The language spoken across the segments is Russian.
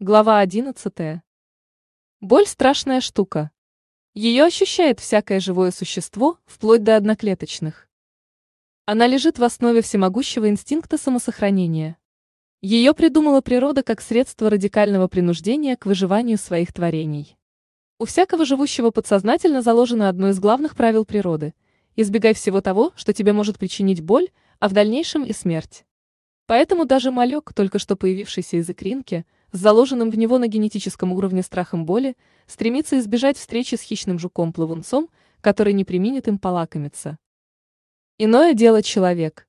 Глава 11. Боль – страшная штука. Ее ощущает всякое живое существо, вплоть до одноклеточных. Она лежит в основе всемогущего инстинкта самосохранения. Ее придумала природа как средство радикального принуждения к выживанию своих творений. У всякого живущего подсознательно заложено одно из главных правил природы – избегай всего того, что тебе может причинить боль, а в дальнейшем и смерть. Поэтому даже малек, только что появившийся из икринки – с заложенным в него на генетическом уровне страхом боли, стремится избежать встречи с хищным жуком-плавунцом, который не применит им полакомиться. Иное дело человек.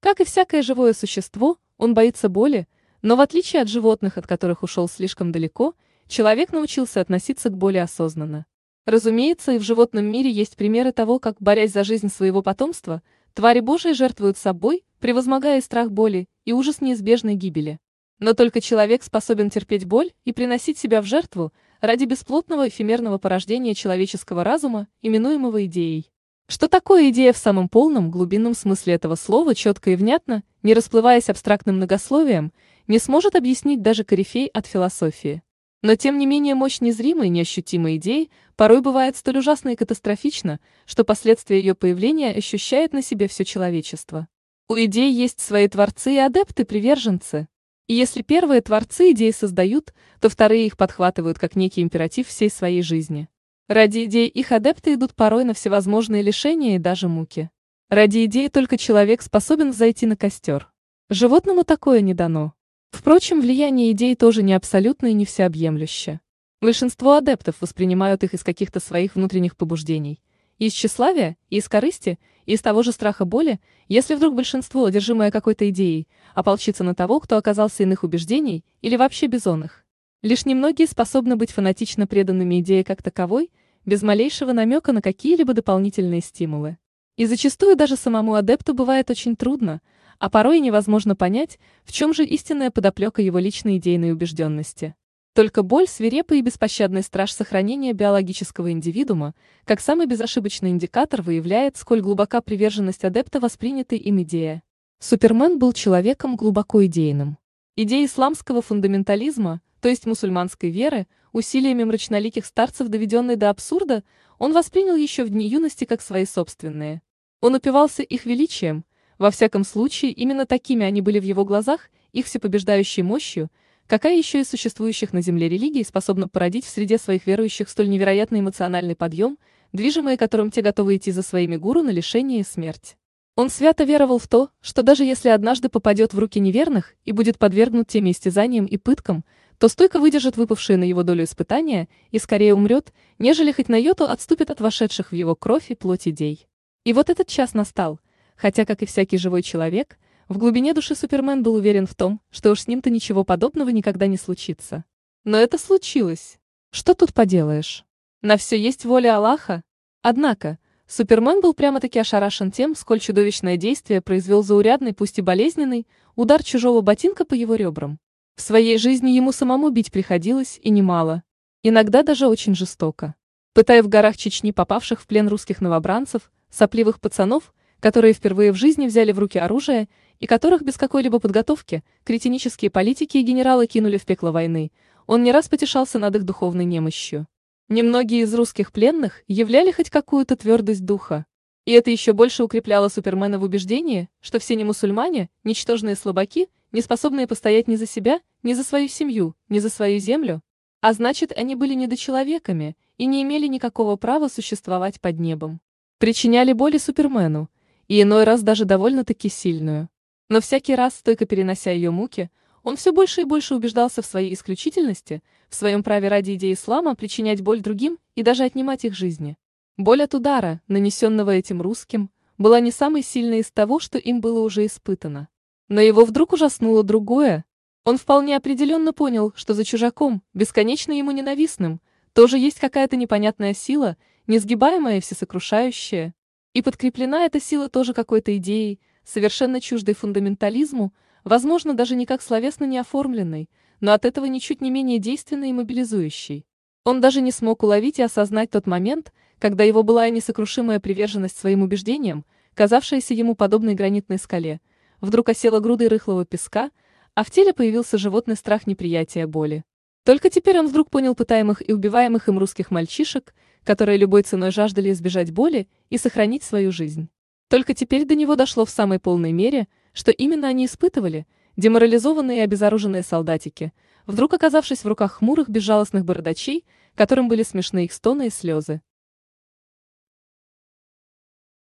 Как и всякое живое существо, он боится боли, но в отличие от животных, от которых ушел слишком далеко, человек научился относиться к боли осознанно. Разумеется, и в животном мире есть примеры того, как, борясь за жизнь своего потомства, твари Божии жертвуют собой, превозмогая страх боли и ужас неизбежной гибели. Но только человек способен терпеть боль и приносить себя в жертву ради бесплотного эфемерного порождения человеческого разума, именуемого идеей. Что такое идея в самом полном глубинном смысле этого слова четко и внятно, не расплываясь абстрактным многословием, не сможет объяснить даже корифей от философии. Но тем не менее мощь незримой неощутимой идеи порой бывает столь ужасна и катастрофична, что последствия ее появления ощущает на себе все человечество. У идей есть свои творцы и адепты-приверженцы, и если первые творцы идеи создают, то вторые их подхватывают как некий императив всей своей жизни. Ради идей их адепты идут порой на всевозможные лишения и даже муки. Ради идей только человек способен взойти на костер. Животному такое не дано. Впрочем, влияние идей тоже не абсолютно и не всеобъемлюще. Большинство адептов воспринимают их из каких-то своих внутренних побуждений. Из тщеславия, и из корысти, и из того же страха боли, если вдруг большинство, одержимое какой-то идеей, ополчится на того, кто оказался иных убеждений или вообще бизонных. Лишь немногие способны быть фанатично преданными идее как таковой, без малейшего намека на какие-либо дополнительные стимулы. И зачастую даже самому адепту бывает очень трудно, а порой и невозможно понять, в чем же истинная подоплека его личной идейной убежденности. Только боль, свирепый и беспощадный страж сохранения биологического индивидуума, как самый безошибочный индикатор выявляет, сколь глубока приверженность адепта воспринятой им идея. Супермен был человеком глубоко идейным. Идеи исламского фундаментализма, то есть мусульманской веры, усилиями мрачноликих старцев, доведенной до абсурда, он воспринял еще в дни юности как свои собственные. Он упивался их величием, во всяком случае именно такими они были в его глазах, их всепобеждающей мощью – Какая еще из существующих на Земле религий способна породить в среде своих верующих столь невероятный эмоциональный подъем, движимые которым те готовы идти за своими гуру на лишение и смерть? Он свято веровал в то, что даже если однажды попадет в руки неверных и будет подвергнут тем истязаниям и пыткам, то стойко выдержит выпавшие на его долю испытания и скорее умрет, нежели хоть на йоту отступит от вошедших в его кровь и плоть идей. И вот этот час настал, хотя, как и всякий живой человек, в глубине души Супермен был уверен в том, что уж с ним-то ничего подобного никогда не случится. Но это случилось. Что тут поделаешь? На все есть воля Аллаха. Однако, Супермен был прямо-таки ошарашен тем, сколь чудовищное действие произвел заурядный, пусть и болезненный, удар чужого ботинка по его ребрам. В своей жизни ему самому бить приходилось и немало. Иногда даже очень жестоко. Пытая в горах Чечни попавших в плен русских новобранцев, сопливых пацанов, которые впервые в жизни взяли в руки оружие и которых без какой-либо подготовки кретинические политики и генералы кинули в пекло войны, он не раз потешался над их духовной немощью. Немногие из русских пленных являли хоть какую-то твердость духа. И это еще больше укрепляло Супермена в убеждении, что все не мусульмане, ничтожные слабаки, не способные постоять ни за себя, ни за свою семью, ни за свою землю. А значит, они были недочеловеками и не имели никакого права существовать под небом. Причиняли боли Супермену, и иной раз даже довольно-таки сильную. Но всякий раз, стойко перенося ее муки, он все больше и больше убеждался в своей исключительности, в своем праве ради идеи ислама причинять боль другим и даже отнимать их жизни. Боль от удара, нанесенного этим русским, была не самой сильной из того, что им было уже испытано. Но его вдруг ужаснуло другое. Он вполне определенно понял, что за чужаком, бесконечно ему ненавистным, тоже есть какая-то непонятная сила, несгибаемая и всесокрушающая. И подкреплена эта сила тоже какой-то идеей, совершенно чуждой фундаментализму, возможно, даже никак словесно не оформленной, но от этого ничуть не менее действенной и мобилизующей. Он даже не смог уловить и осознать тот момент, когда его былая несокрушимая приверженность своим убеждениям, казавшаяся ему подобной гранитной скале, вдруг осела грудой рыхлого песка, а в теле появился животный страх неприятия боли. Только теперь он вдруг понял пытаемых и убиваемых им русских мальчишек, которые любой ценой жаждали избежать боли и сохранить свою жизнь. Только теперь до него дошло в самой полной мере, что именно они испытывали, деморализованные и обезоруженные солдатики, вдруг оказавшись в руках хмурых безжалостных бородачей, которым были смешны их стоны и слезы.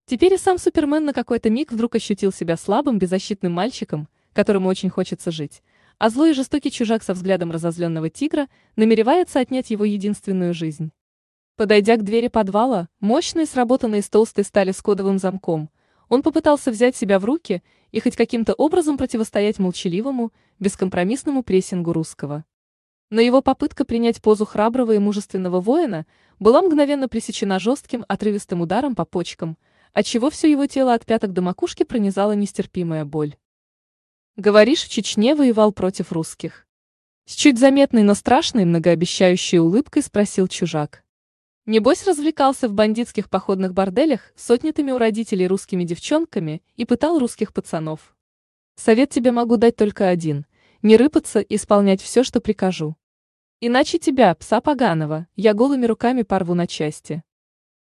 Теперь и сам Супермен на какой-то миг вдруг ощутил себя слабым, беззащитным мальчиком, которому очень хочется жить, а злой и жестокий чужак со взглядом разозленного тигра намеревается отнять его единственную жизнь. Подойдя к двери подвала, мощный, сработанный из толстой стали с кодовым замком, он попытался взять себя в руки и хоть каким-то образом противостоять молчаливому, бескомпромиссному прессингу русского. Но его попытка принять позу храброго и мужественного воина была мгновенно пресечена жестким, отрывистым ударом по почкам – отчего все его тело от пяток до макушки пронизала нестерпимая боль. Говоришь, в Чечне воевал против русских. С чуть заметной, но страшной многообещающей улыбкой спросил чужак. Небось развлекался в бандитских походных борделях с отнятыми у родителей русскими девчонками и пытал русских пацанов. Совет тебе могу дать только один – не рыпаться и исполнять все, что прикажу. Иначе тебя, пса поганого, я голыми руками порву на части.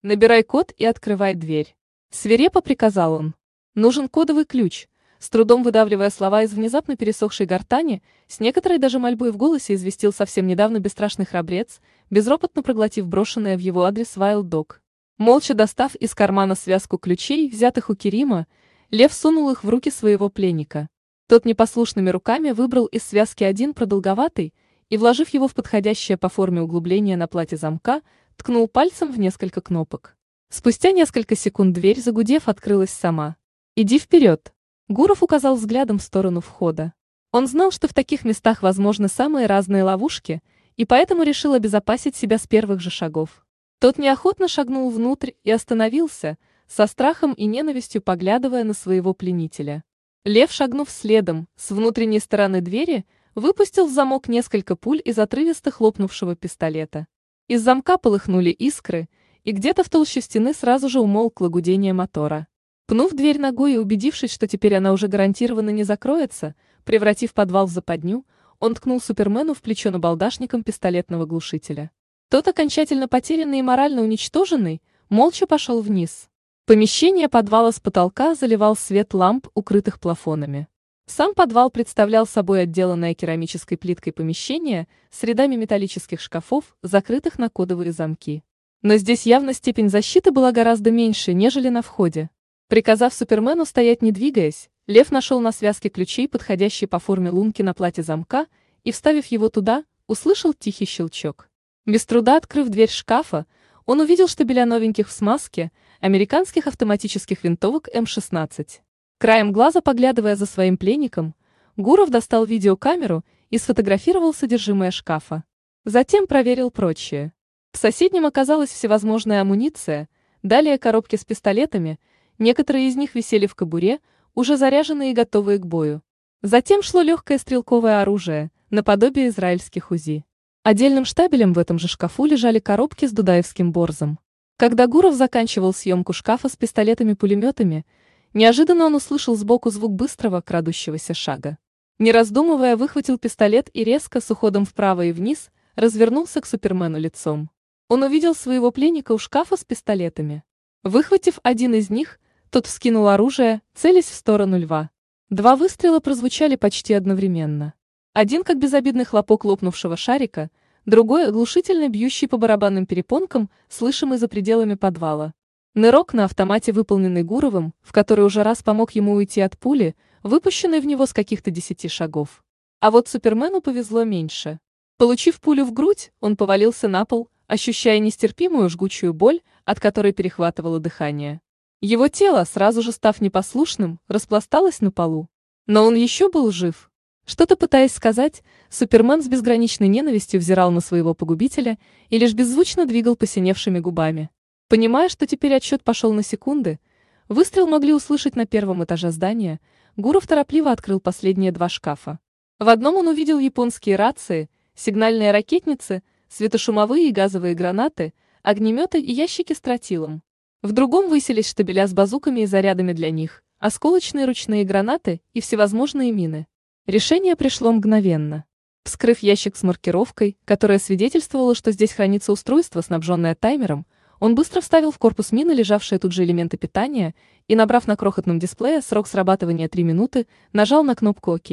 Набирай код и открывай дверь. Свирепо приказал он. Нужен кодовый ключ. С трудом выдавливая слова из внезапно пересохшей гортани, с некоторой даже мольбой в голосе известил совсем недавно бесстрашный храбрец, безропотно проглотив брошенное в его адрес Вайлдог. Молча достав из кармана связку ключей, взятых у Керима, Лев сунул их в руки своего пленника. Тот непослушными руками выбрал из связки один продолговатый и, вложив его в подходящее по форме углубление на плате замка, ткнул пальцем в несколько кнопок. Спустя несколько секунд дверь, загудев, открылась сама. «Иди вперед!» Гуров указал взглядом в сторону входа. Он знал, что в таких местах возможны самые разные ловушки, и поэтому решил обезопасить себя с первых же шагов. Тот неохотно шагнул внутрь и остановился, со страхом и ненавистью поглядывая на своего пленителя. Лев, шагнув следом, с внутренней стороны двери, выпустил в замок несколько пуль из отрывисто хлопнувшего пистолета. Из замка полыхнули искры, и где-то в толще стены сразу же умолкло гудение мотора. Пнув дверь ногой и убедившись, что теперь она уже гарантированно не закроется, превратив подвал в западню, он ткнул Супермену в плечо набалдашником пистолетного глушителя. Тот, окончательно потерянный и морально уничтоженный, молча пошел вниз. Помещение подвала с потолка заливал свет ламп, укрытых плафонами. Сам подвал представлял собой отделанное керамической плиткой помещение с рядами металлических шкафов, закрытых на кодовые замки. Но здесь явно степень защиты была гораздо меньше, нежели на входе. Приказав Супермену стоять не двигаясь, Лев нашел на связке ключей, подходящий по форме лунки на плате замка, и, вставив его туда, услышал тихий щелчок. Без труда открыв дверь шкафа, он увидел штабеля новеньких в смазке, американских автоматических винтовок М-16. Краем глаза поглядывая за своим пленником, Гуров достал видеокамеру и сфотографировал содержимое шкафа. Затем проверил прочее. В соседнем оказалась всевозможная амуниция, далее коробки с пистолетами, некоторые из них висели в кобуре, уже заряженные и готовые к бою. Затем шло легкое стрелковое оружие, наподобие израильских УЗИ. Отдельным штабелем в этом же шкафу лежали коробки с дудаевским борзом. Когда Гуров заканчивал съемку шкафа с пистолетами-пулеметами, неожиданно он услышал сбоку звук быстрого крадущегося шага. Не раздумывая, выхватил пистолет и резко, с уходом вправо и вниз, развернулся к Супермену лицом. Он увидел своего пленника у шкафа с пистолетами. Выхватив один из них, тот вскинул оружие, целясь в сторону льва. Два выстрела прозвучали почти одновременно. Один как безобидный хлопок лопнувшего шарика, другой оглушительно бьющий по барабанным перепонкам, слышимый за пределами подвала. Нырок на автомате, выполненный Гуровым, в который уже раз помог ему уйти от пули, выпущенной в него с каких-то десяти шагов. А вот Супермену повезло меньше. Получив пулю в грудь, он повалился на пол, ощущая нестерпимую жгучую боль, от которой перехватывало дыхание. Его тело, сразу же став непослушным, распласталось на полу. Но он еще был жив. Что-то пытаясь сказать, Супермен с безграничной ненавистью взирал на своего погубителя и лишь беззвучно двигал посиневшими губами. Понимая, что теперь отсчет пошел на секунды, выстрел могли услышать на первом этаже здания, Гуров торопливо открыл последние два шкафа. В одном он увидел японские рации, сигнальные ракетницы – светошумовые и газовые гранаты, огнеметы и ящики с тротилом. В другом высились штабеля с базуками и зарядами для них, осколочные ручные гранаты и всевозможные мины. Решение пришло мгновенно. Вскрыв ящик с маркировкой, которая свидетельствовала, что здесь хранится устройство, снабженное таймером, он быстро вставил в корпус мины лежавшие тут же элементы питания и, набрав на крохотном дисплее срок срабатывания 3 минуты, нажал на кнопку «Ок».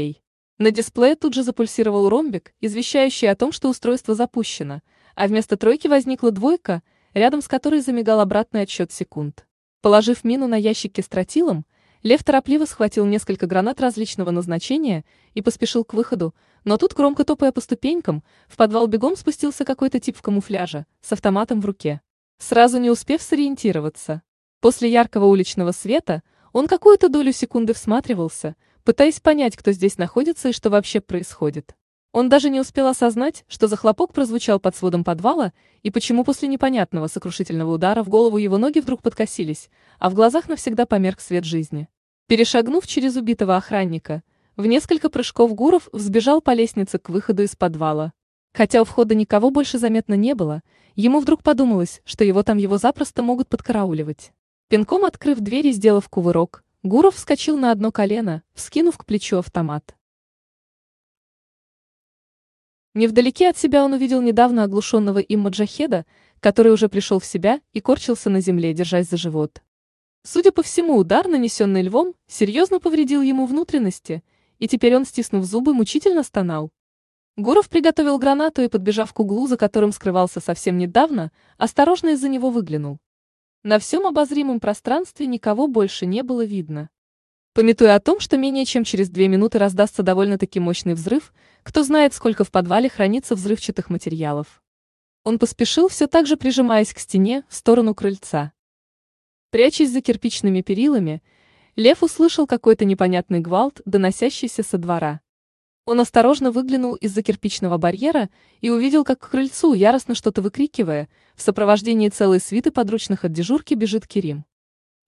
На дисплее тут же запульсировал ромбик, извещающий о том, что устройство запущено, а вместо тройки возникла двойка, рядом с которой замигал обратный отсчет секунд. Положив мину на ящик с тротилом, Лев торопливо схватил несколько гранат различного назначения и поспешил к выходу, но тут, громко топая по ступенькам, в подвал бегом спустился какой-то тип в камуфляже, с автоматом в руке. Сразу не успев сориентироваться. После яркого уличного света он какую-то долю секунды всматривался, пытаясь понять, кто здесь находится и что вообще происходит. Он даже не успел осознать, что за хлопок прозвучал под сводом подвала, и почему после непонятного сокрушительного удара в голову его ноги вдруг подкосились, а в глазах навсегда померк свет жизни. Перешагнув через убитого охранника, в несколько прыжков Гуров взбежал по лестнице к выходу из подвала. Хотя у входа никого больше заметно не было, ему вдруг подумалось, что его там его запросто могут подкарауливать. Пинком открыв дверь и сделав кувырок, Гуров вскочил на одно колено, вскинув к плечу автомат. Невдалеке от себя он увидел недавно оглушенного им маджахеда, который уже пришел в себя и корчился на земле, держась за живот. Судя по всему, удар, нанесенный львом, серьезно повредил ему внутренности – и теперь он, стиснув зубы, мучительно стонал. Гуров приготовил гранату и, подбежав к углу, за которым скрывался совсем недавно, осторожно из-за него выглянул. На всем обозримом пространстве никого больше не было видно. Пометуя о том, что менее чем через две минуты раздастся довольно-таки мощный взрыв, кто знает, сколько в подвале хранится взрывчатых материалов. Он поспешил, все так же прижимаясь к стене, в сторону крыльца. Прячась за кирпичными перилами, Лев услышал какой-то непонятный гвалт, доносящийся со двора. Он осторожно выглянул из-за кирпичного барьера и увидел, как к крыльцу, яростно что-то выкрикивая, в сопровождении целой свиты подручных от дежурки бежит Керим.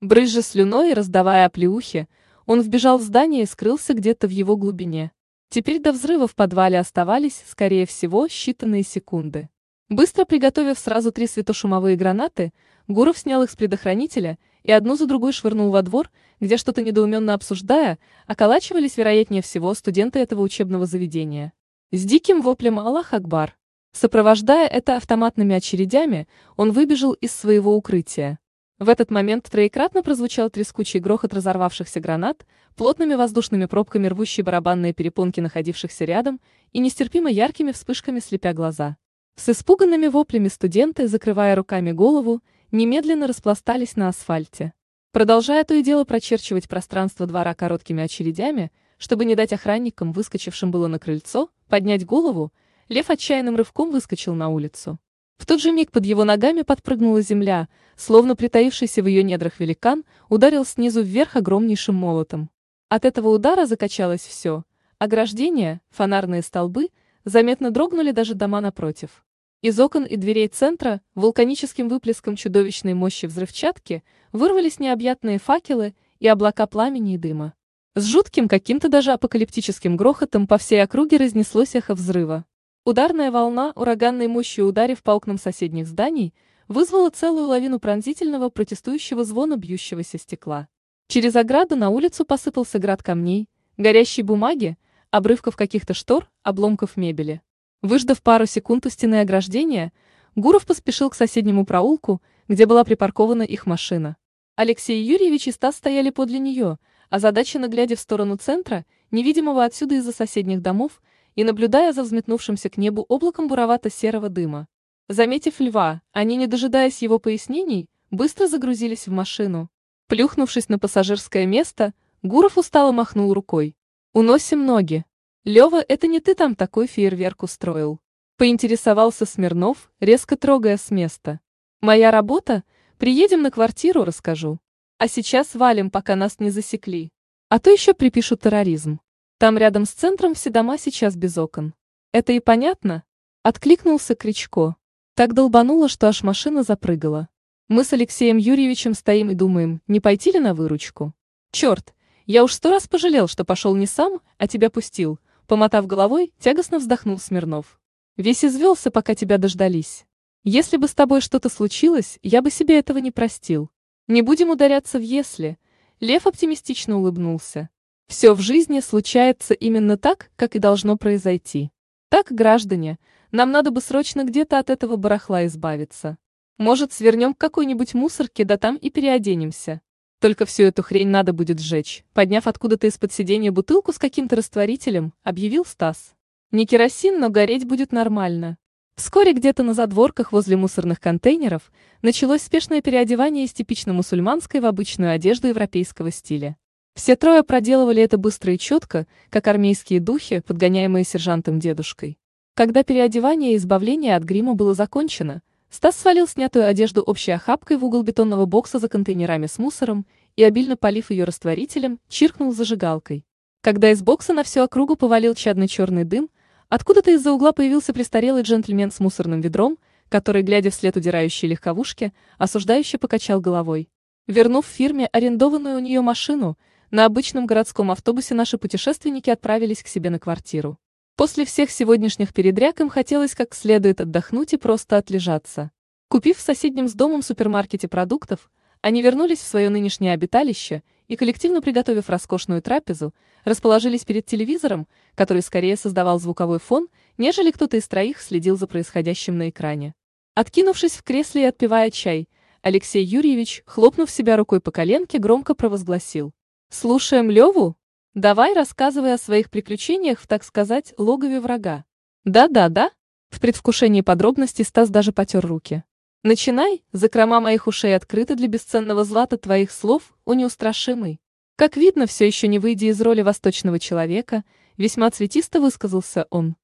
Брызжа слюной и раздавая оплеухи, он вбежал в здание и скрылся где-то в его глубине. Теперь до взрыва в подвале оставались, скорее всего, считанные секунды. Быстро приготовив сразу три светошумовые гранаты, Гуров снял их с предохранителя и одну за другой швырнул во двор, где что-то недоуменно обсуждая, околачивались, вероятнее всего, студенты этого учебного заведения. С диким воплем «Аллах Акбар!» Сопровождая это автоматными очередями, он выбежал из своего укрытия. В этот момент троекратно прозвучал трескучий грохот разорвавшихся гранат, плотными воздушными пробками рвущие барабанные перепонки находившихся рядом и нестерпимо яркими вспышками слепя глаза. С испуганными воплями студенты, закрывая руками голову, немедленно распластались на асфальте. Продолжая то и дело прочерчивать пространство двора короткими очередями, чтобы не дать охранникам, выскочившим было на крыльцо, поднять голову, лев отчаянным рывком выскочил на улицу. В тот же миг под его ногами подпрыгнула земля, словно притаившийся в ее недрах великан ударил снизу вверх огромнейшим молотом. От этого удара закачалось все. Ограждения, фонарные столбы, заметно дрогнули даже дома напротив. Из окон и дверей центра, вулканическим выплеском чудовищной мощи взрывчатки, вырвались необъятные факелы и облака пламени и дыма. С жутким каким-то даже апокалиптическим грохотом по всей округе разнеслось эхо взрыва. Ударная волна, ураганной мощью ударив по окнам соседних зданий, вызвала целую лавину пронзительного протестующего звона бьющегося стекла. Через ограду на улицу посыпался град камней, горящей бумаги, обрывков каких-то штор, обломков мебели. Выждав пару секунд у стены ограждения, Гуров поспешил к соседнему проулку, где была припаркована их машина. Алексей Юрьевич и Стас стояли подле нее, озадаченно глядя в сторону центра, невидимого отсюда из-за соседних домов, и наблюдая за взметнувшимся к небу облаком буровато-серого дыма. Заметив льва, они, не дожидаясь его пояснений, быстро загрузились в машину. Плюхнувшись на пассажирское место, Гуров устало махнул рукой. «Уносим ноги». Лева, это не ты там такой фейерверк устроил? Поинтересовался Смирнов, резко трогая с места. Моя работа? Приедем на квартиру, расскажу. А сейчас валим, пока нас не засекли. А то еще припишут терроризм. Там рядом с центром все дома сейчас без окон. Это и понятно? Откликнулся Кричко. Так долбануло, что аж машина запрыгала. Мы с Алексеем Юрьевичем стоим и думаем, не пойти ли на выручку. Черт, я уж сто раз пожалел, что пошел не сам, а тебя пустил, Помотав головой, тягостно вздохнул Смирнов. Весь извелся, пока тебя дождались. Если бы с тобой что-то случилось, я бы себе этого не простил. Не будем ударяться в «если». Лев оптимистично улыбнулся. Все в жизни случается именно так, как и должно произойти. Так, граждане, нам надо бы срочно где-то от этого барахла избавиться. Может, свернем к какой-нибудь мусорке, да там и переоденемся. Только всю эту хрень надо будет сжечь, подняв откуда-то из-под сиденья бутылку с каким-то растворителем, объявил Стас. Не керосин, но гореть будет нормально. Вскоре где-то на задворках возле мусорных контейнеров началось спешное переодевание из типично мусульманской в обычную одежду европейского стиля. Все трое проделывали это быстро и четко, как армейские духи, подгоняемые сержантом-дедушкой. Когда переодевание и избавление от грима было закончено, Стас свалил снятую одежду общей охапкой в угол бетонного бокса за контейнерами с мусором и, обильно полив ее растворителем, чиркнул зажигалкой. Когда из бокса на всю округу повалил чадный черный дым, откуда-то из-за угла появился престарелый джентльмен с мусорным ведром, который, глядя вслед удирающей легковушке, осуждающе покачал головой. Вернув фирме арендованную у нее машину, на обычном городском автобусе наши путешественники отправились к себе на квартиру. После всех сегодняшних передряг им хотелось как следует отдохнуть и просто отлежаться. Купив в соседнем с домом супермаркете продуктов, они вернулись в свое нынешнее обиталище и, коллективно приготовив роскошную трапезу, расположились перед телевизором, который скорее создавал звуковой фон, нежели кто-то из троих следил за происходящим на экране. Откинувшись в кресле и отпивая чай, Алексей Юрьевич, хлопнув себя рукой по коленке, громко провозгласил. «Слушаем Леву?» Давай рассказывай о своих приключениях в, так сказать, логове врага. Да-да-да. В предвкушении подробностей Стас даже потер руки. Начинай, закрома моих ушей открыты для бесценного злата твоих слов, о неустрашимый. Как видно, все еще не выйдя из роли восточного человека, весьма цветисто высказался он.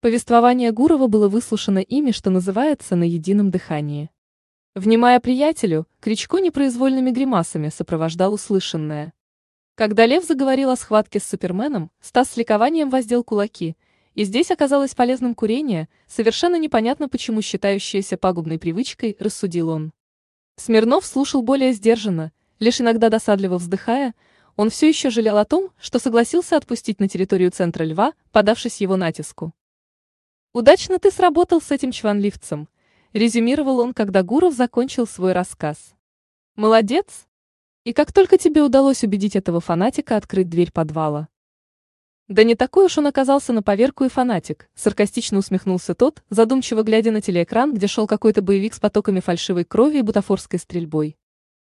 Повествование Гурова было выслушано ими, что называется, на едином дыхании. Внимая приятелю, Кричко непроизвольными гримасами сопровождал услышанное. Когда Лев заговорил о схватке с Суперменом, Стас с ликованием воздел кулаки, и здесь оказалось полезным курение, совершенно непонятно почему считающееся пагубной привычкой, рассудил он. Смирнов слушал более сдержанно, лишь иногда досадливо вздыхая, он все еще жалел о том, что согласился отпустить на территорию центра льва, подавшись его натиску. «Удачно ты сработал с этим чванливцем», резюмировал он, когда Гуров закончил свой рассказ. Молодец! И как только тебе удалось убедить этого фанатика открыть дверь подвала? Да не такой уж он оказался на поверку и фанатик, саркастично усмехнулся тот, задумчиво глядя на телеэкран, где шел какой-то боевик с потоками фальшивой крови и бутафорской стрельбой.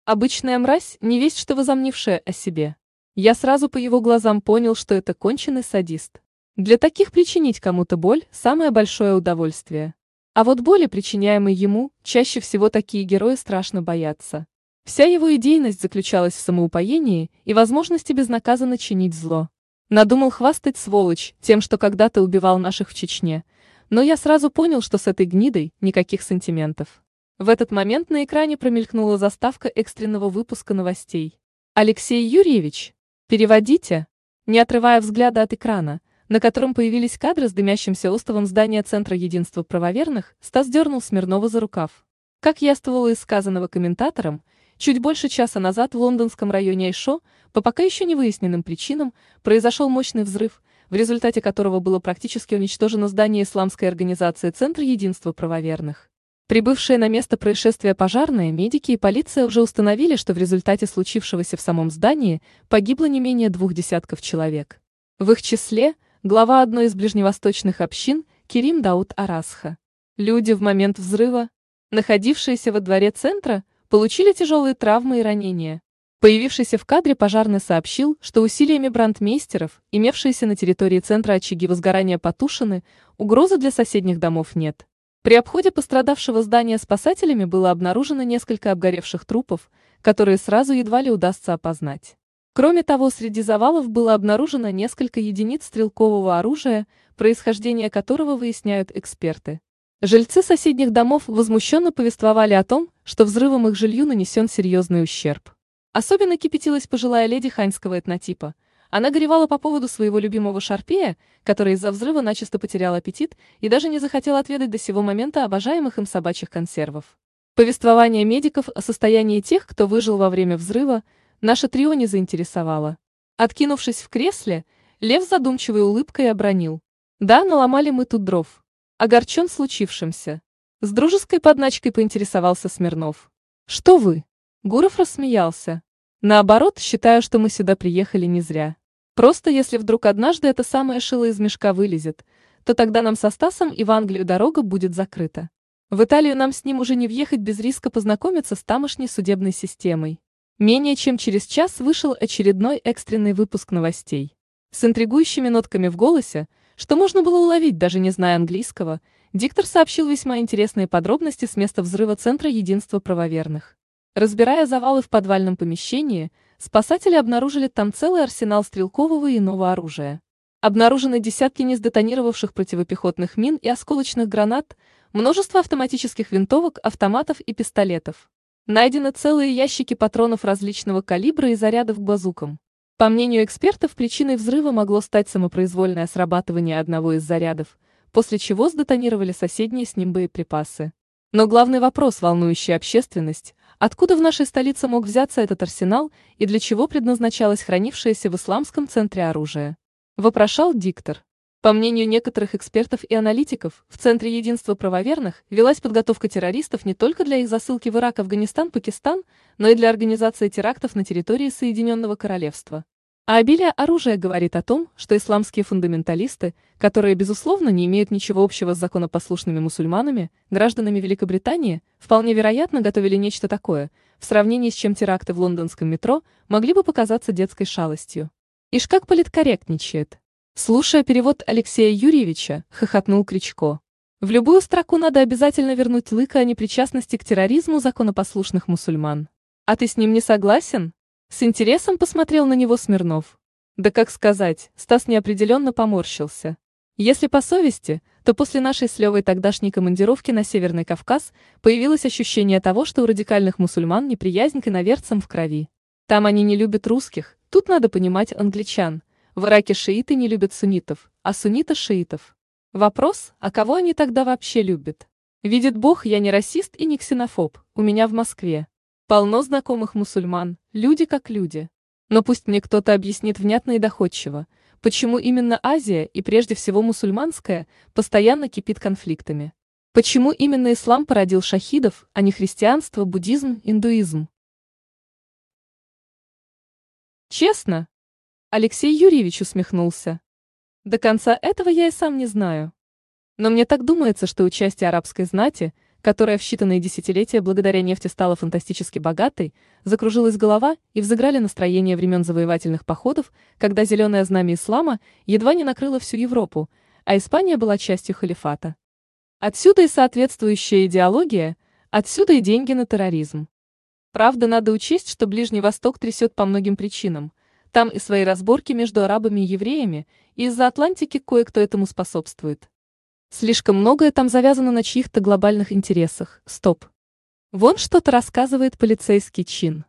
Обычная мразь, не весть что возомнившая о себе. Я сразу по его глазам понял, что это конченый садист. Для таких причинить кому-то боль – самое большое удовольствие. А вот боли, причиняемой ему, чаще всего такие герои страшно боятся. Вся его идейность заключалась в самоупоении и возможности безнаказанно чинить зло. Надумал хвастать сволочь тем, что когда-то убивал наших в Чечне. Но я сразу понял, что с этой гнидой никаких сантиментов. В этот момент на экране промелькнула заставка экстренного выпуска новостей. Алексей Юрьевич, переводите, не отрывая взгляда от экрана, на котором появились кадры с дымящимся остовом здания Центра единства правоверных, Стас дернул Смирнова за рукав. Как яствовало из сказанного комментатором, чуть больше часа назад в лондонском районе Айшо, по пока еще не выясненным причинам, произошел мощный взрыв, в результате которого было практически уничтожено здание исламской организации Центр единства правоверных. Прибывшие на место происшествия пожарные, медики и полиция уже установили, что в результате случившегося в самом здании погибло не менее двух десятков человек. В их числе – глава одной из ближневосточных общин Кирим Дауд Арасха. Люди в момент взрыва, находившиеся во дворе центра, получили тяжелые травмы и ранения. Появившийся в кадре пожарный сообщил, что усилиями брандмейстеров, имевшиеся на территории центра очаги возгорания потушены, угрозы для соседних домов нет. При обходе пострадавшего здания спасателями было обнаружено несколько обгоревших трупов, которые сразу едва ли удастся опознать. Кроме того, среди завалов было обнаружено несколько единиц стрелкового оружия, происхождение которого выясняют эксперты. Жильцы соседних домов возмущенно повествовали о том, что взрывом их жилью нанесен серьезный ущерб. Особенно кипятилась пожилая леди ханьского этнотипа. Она горевала по поводу своего любимого шарпея, который из-за взрыва начисто потерял аппетит и даже не захотел отведать до сего момента обожаемых им собачьих консервов. Повествование медиков о состоянии тех, кто выжил во время взрыва, Наше трио не заинтересовало. Откинувшись в кресле, Лев задумчивой улыбкой обронил. Да, наломали мы тут дров. Огорчен случившимся. С дружеской подначкой поинтересовался Смирнов. Что вы? Гуров рассмеялся. Наоборот, считаю, что мы сюда приехали не зря. Просто если вдруг однажды это самое шило из мешка вылезет, то тогда нам со Стасом и в Англию дорога будет закрыта. В Италию нам с ним уже не въехать без риска познакомиться с тамошней судебной системой. Менее чем через час вышел очередной экстренный выпуск новостей. С интригующими нотками в голосе, что можно было уловить, даже не зная английского, диктор сообщил весьма интересные подробности с места взрыва Центра единства правоверных. Разбирая завалы в подвальном помещении, спасатели обнаружили там целый арсенал стрелкового и иного оружия. Обнаружены десятки несдетонировавших противопехотных мин и осколочных гранат, множество автоматических винтовок, автоматов и пистолетов. Найдены целые ящики патронов различного калибра и зарядов к базукам. По мнению экспертов, причиной взрыва могло стать самопроизвольное срабатывание одного из зарядов, после чего сдетонировали соседние с ним боеприпасы. Но главный вопрос, волнующий общественность, откуда в нашей столице мог взяться этот арсенал и для чего предназначалось хранившееся в исламском центре оружие? Вопрошал диктор. По мнению некоторых экспертов и аналитиков, в Центре единства правоверных велась подготовка террористов не только для их засылки в Ирак, Афганистан, Пакистан, но и для организации терактов на территории Соединенного Королевства. А обилие оружия говорит о том, что исламские фундаменталисты, которые, безусловно, не имеют ничего общего с законопослушными мусульманами, гражданами Великобритании, вполне вероятно готовили нечто такое, в сравнении с чем теракты в лондонском метро могли бы показаться детской шалостью. Ишь как политкорректничает. Слушая перевод Алексея Юрьевича, хохотнул Кричко. В любую строку надо обязательно вернуть лыка о непричастности к терроризму законопослушных мусульман. А ты с ним не согласен? С интересом посмотрел на него Смирнов. Да как сказать, Стас неопределенно поморщился. Если по совести, то после нашей с тогдашней командировки на Северный Кавказ появилось ощущение того, что у радикальных мусульман неприязнь к иноверцам в крови. Там они не любят русских, тут надо понимать англичан, в Ираке шииты не любят суннитов, а сунниты шиитов. Вопрос, а кого они тогда вообще любят? Видит Бог, я не расист и не ксенофоб, у меня в Москве. Полно знакомых мусульман, люди как люди. Но пусть мне кто-то объяснит внятно и доходчиво, почему именно Азия и прежде всего мусульманская постоянно кипит конфликтами. Почему именно ислам породил шахидов, а не христианство, буддизм, индуизм? Честно, Алексей Юрьевич усмехнулся. До конца этого я и сам не знаю. Но мне так думается, что участие арабской знати, которая в считанные десятилетия благодаря нефти стала фантастически богатой, закружилась голова и взыграли настроение времен завоевательных походов, когда зеленое знамя ислама едва не накрыло всю Европу, а Испания была частью халифата. Отсюда и соответствующая идеология, отсюда и деньги на терроризм. Правда, надо учесть, что Ближний Восток трясет по многим причинам, там и свои разборки между арабами и евреями, и из-за Атлантики кое-кто этому способствует. Слишком многое там завязано на чьих-то глобальных интересах. Стоп. Вон что-то рассказывает полицейский чин.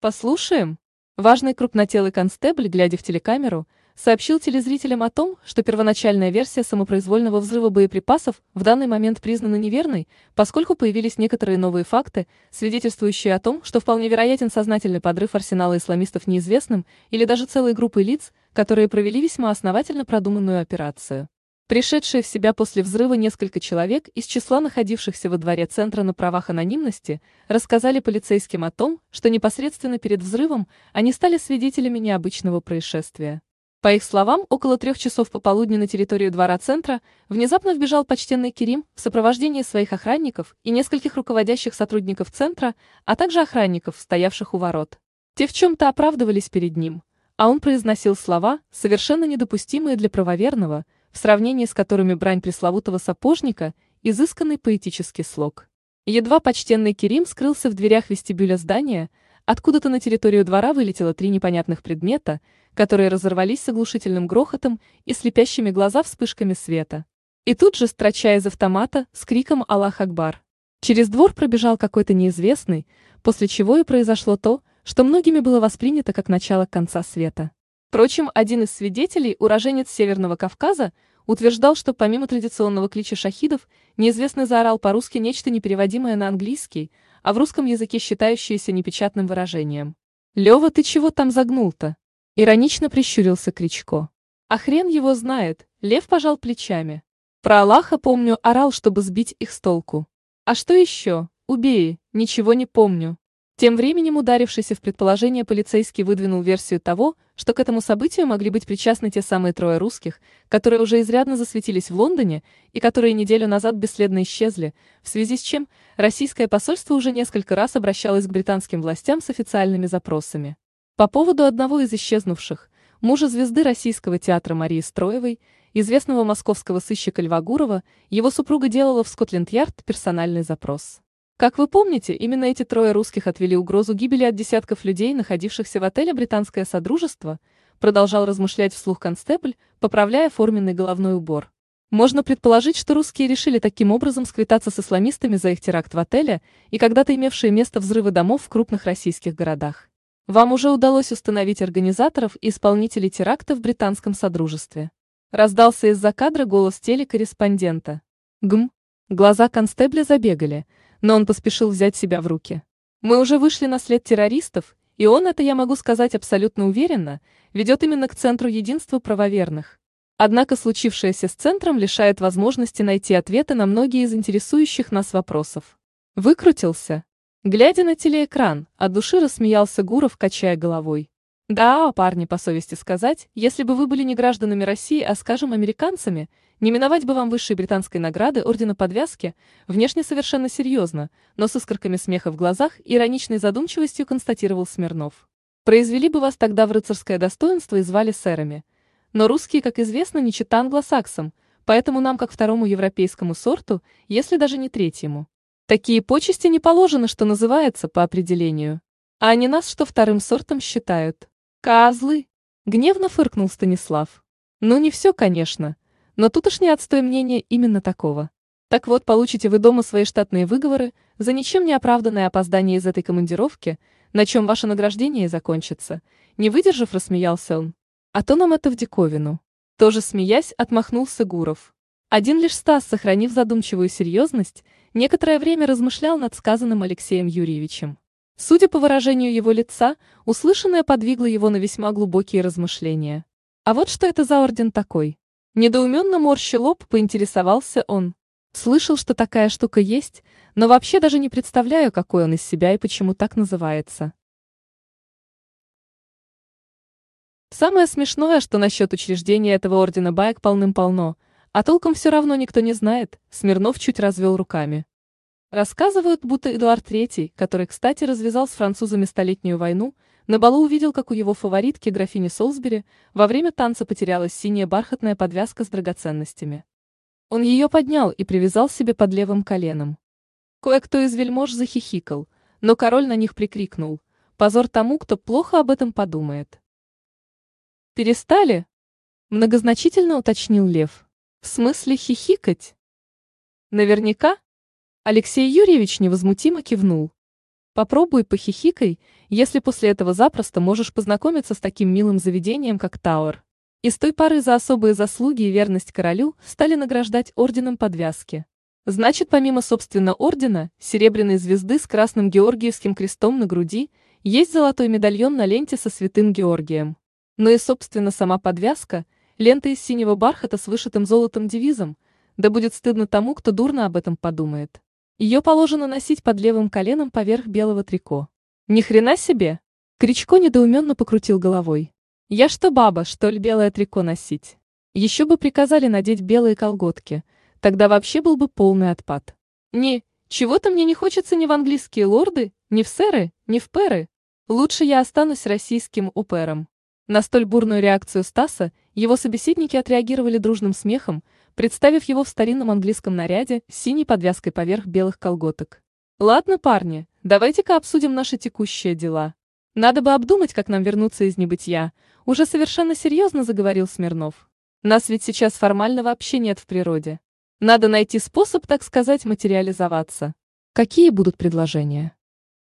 Послушаем. Важный крупнотелый констебль, глядя в телекамеру, сообщил телезрителям о том, что первоначальная версия самопроизвольного взрыва боеприпасов в данный момент признана неверной, поскольку появились некоторые новые факты, свидетельствующие о том, что вполне вероятен сознательный подрыв арсенала исламистов неизвестным или даже целой группой лиц, которые провели весьма основательно продуманную операцию. Пришедшие в себя после взрыва несколько человек из числа находившихся во дворе Центра на правах анонимности рассказали полицейским о том, что непосредственно перед взрывом они стали свидетелями необычного происшествия. По их словам, около трех часов пополудни на территорию двора центра внезапно вбежал почтенный Керим в сопровождении своих охранников и нескольких руководящих сотрудников центра, а также охранников, стоявших у ворот. Те в чем-то оправдывались перед ним, а он произносил слова, совершенно недопустимые для правоверного, в сравнении с которыми брань пресловутого сапожника – изысканный поэтический слог. Едва почтенный Керим скрылся в дверях вестибюля здания, откуда-то на территорию двора вылетело три непонятных предмета – которые разорвались с оглушительным грохотом и слепящими глаза вспышками света. И тут же, строча из автомата, с криком «Аллах Акбар!». Через двор пробежал какой-то неизвестный, после чего и произошло то, что многими было воспринято как начало конца света. Впрочем, один из свидетелей, уроженец Северного Кавказа, утверждал, что помимо традиционного клича шахидов, неизвестный заорал по-русски нечто непереводимое на английский, а в русском языке считающееся непечатным выражением. «Лева, ты чего там загнул-то?» Иронично прищурился Кричко. А хрен его знает, Лев пожал плечами. Про Аллаха помню, орал, чтобы сбить их с толку. А что еще? Убей, ничего не помню. Тем временем ударившийся в предположение полицейский выдвинул версию того, что к этому событию могли быть причастны те самые трое русских, которые уже изрядно засветились в Лондоне и которые неделю назад бесследно исчезли, в связи с чем российское посольство уже несколько раз обращалось к британским властям с официальными запросами. По поводу одного из исчезнувших, мужа звезды российского театра Марии Строевой, известного московского сыщика Льва Гурова, его супруга делала в Скотленд-Ярд персональный запрос. Как вы помните, именно эти трое русских отвели угрозу гибели от десятков людей, находившихся в отеле «Британское Содружество», продолжал размышлять вслух констебль, поправляя форменный головной убор. Можно предположить, что русские решили таким образом сквитаться с исламистами за их теракт в отеле и когда-то имевшие место взрывы домов в крупных российских городах. Вам уже удалось установить организаторов и исполнителей теракта в британском содружестве. Раздался из-за кадра голос телекорреспондента. Гм. Глаза констебля забегали – но он поспешил взять себя в руки. Мы уже вышли на след террористов, и он, это я могу сказать абсолютно уверенно, ведет именно к центру единства правоверных. Однако случившееся с центром лишает возможности найти ответы на многие из интересующих нас вопросов. Выкрутился. Глядя на телеэкран, от души рассмеялся Гуров, качая головой. Да, парни, по совести сказать, если бы вы были не гражданами России, а, скажем, американцами, не миновать бы вам высшей британской награды Ордена Подвязки, внешне совершенно серьезно, но с искорками смеха в глазах и ироничной задумчивостью констатировал Смирнов. Произвели бы вас тогда в рыцарское достоинство и звали сэрами. Но русские, как известно, не чита англосаксам, поэтому нам, как второму европейскому сорту, если даже не третьему. Такие почести не положено, что называется, по определению. А они нас что вторым сортом считают. Козлы! Гневно фыркнул Станислав. Ну не все, конечно. Но тут уж не отстой мнение именно такого. Так вот, получите вы дома свои штатные выговоры за ничем не оправданное опоздание из этой командировки, на чем ваше награждение и закончится. Не выдержав, рассмеялся он. А то нам это в диковину. Тоже смеясь, отмахнулся Гуров. Один лишь Стас, сохранив задумчивую серьезность, некоторое время размышлял над сказанным Алексеем Юрьевичем. Судя по выражению его лица, услышанное подвигло его на весьма глубокие размышления. А вот что это за орден такой? Недоуменно морщи лоб, поинтересовался он. Слышал, что такая штука есть, но вообще даже не представляю, какой он из себя и почему так называется. Самое смешное, что насчет учреждения этого ордена баек полным-полно, а толком все равно никто не знает, Смирнов чуть развел руками. Рассказывают, будто Эдуард III, который, кстати, развязал с французами Столетнюю войну, на балу увидел, как у его фаворитки, графини Солсбери, во время танца потерялась синяя бархатная подвязка с драгоценностями. Он ее поднял и привязал себе под левым коленом. Кое-кто из вельмож захихикал, но король на них прикрикнул. Позор тому, кто плохо об этом подумает. «Перестали?» – многозначительно уточнил Лев. «В смысле хихикать?» «Наверняка?» Алексей Юрьевич невозмутимо кивнул. Попробуй похихикай, если после этого запросто можешь познакомиться с таким милым заведением, как Тауэр. И с той поры за особые заслуги и верность королю стали награждать орденом подвязки. Значит, помимо собственно ордена, серебряной звезды с красным георгиевским крестом на груди, есть золотой медальон на ленте со святым Георгием. Но и, собственно, сама подвязка, лента из синего бархата с вышитым золотом девизом, да будет стыдно тому, кто дурно об этом подумает. Ее положено носить под левым коленом поверх белого трико. Ни хрена себе! Кричко недоуменно покрутил головой. Я что, баба, что ли, белое трико носить? Еще бы приказали надеть белые колготки, тогда вообще был бы полный отпад. Не, чего-то мне не хочется ни в английские лорды, ни в сэры, ни в перы. Лучше я останусь российским упером. На столь бурную реакцию Стаса его собеседники отреагировали дружным смехом, представив его в старинном английском наряде с синей подвязкой поверх белых колготок. «Ладно, парни, давайте-ка обсудим наши текущие дела. Надо бы обдумать, как нам вернуться из небытия», уже совершенно серьезно заговорил Смирнов. «Нас ведь сейчас формально вообще нет в природе. Надо найти способ, так сказать, материализоваться. Какие будут предложения?»